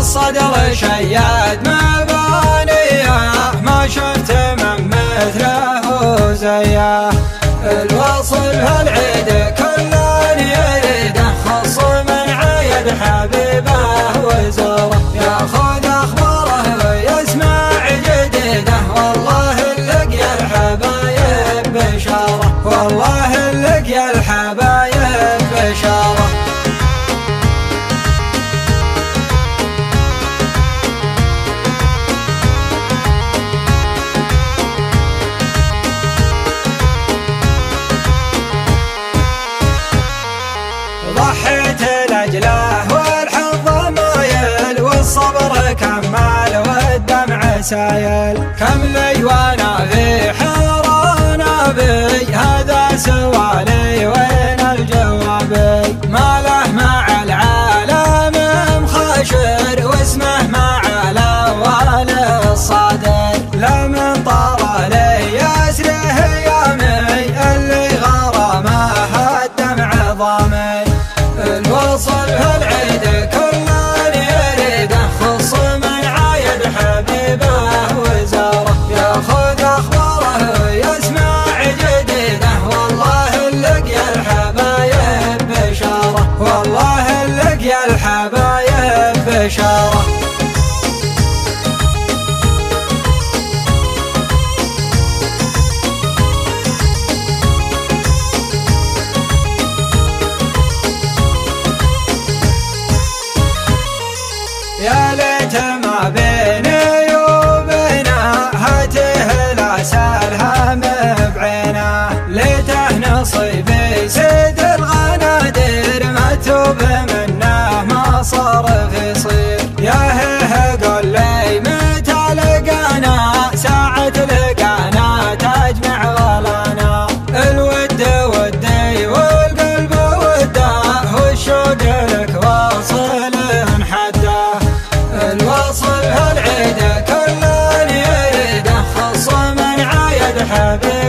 الصدر شياد مبانيه ما شفت من مثله زياه الواصل هالعيد كله يريده خصم عيد حبيبه وزوره ياخذ اخباره ويسمع جديده والله الجمال والدمع سايل كم ايوانا غيح Yeah. have it.